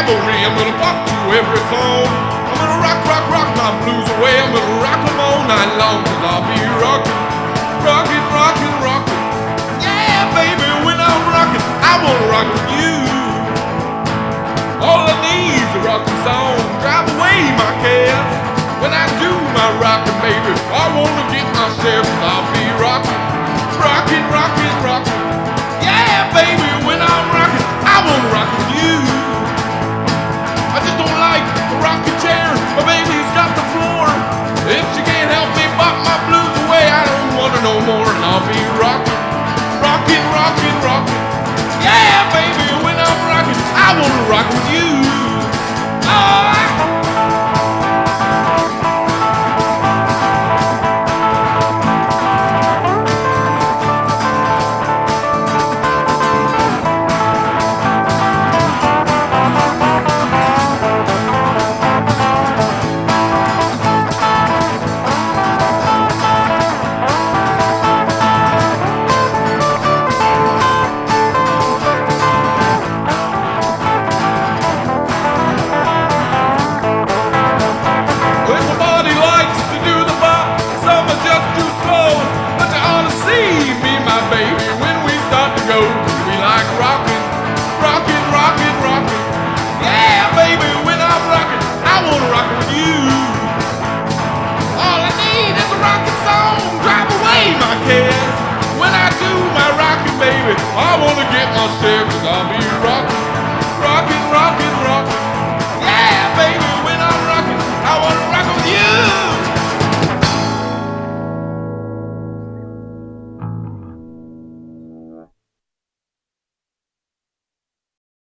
cavalry. I'm gonna pop to every song. I'm gonna rock, rock, rock my blues away. I'm gonna rock them all night long, cause I'll be rocking, rocking, rocking, rocking. Yeah, baby, when I'm rocking, I wanna rock with you. All I need is a rocking song, drive away my cares. When I do my rocking, baby, I wanna get my share, cause I'll be rocking, rocking, rocking. I wanna rock with you. I wanna get myself and I'll be rocking.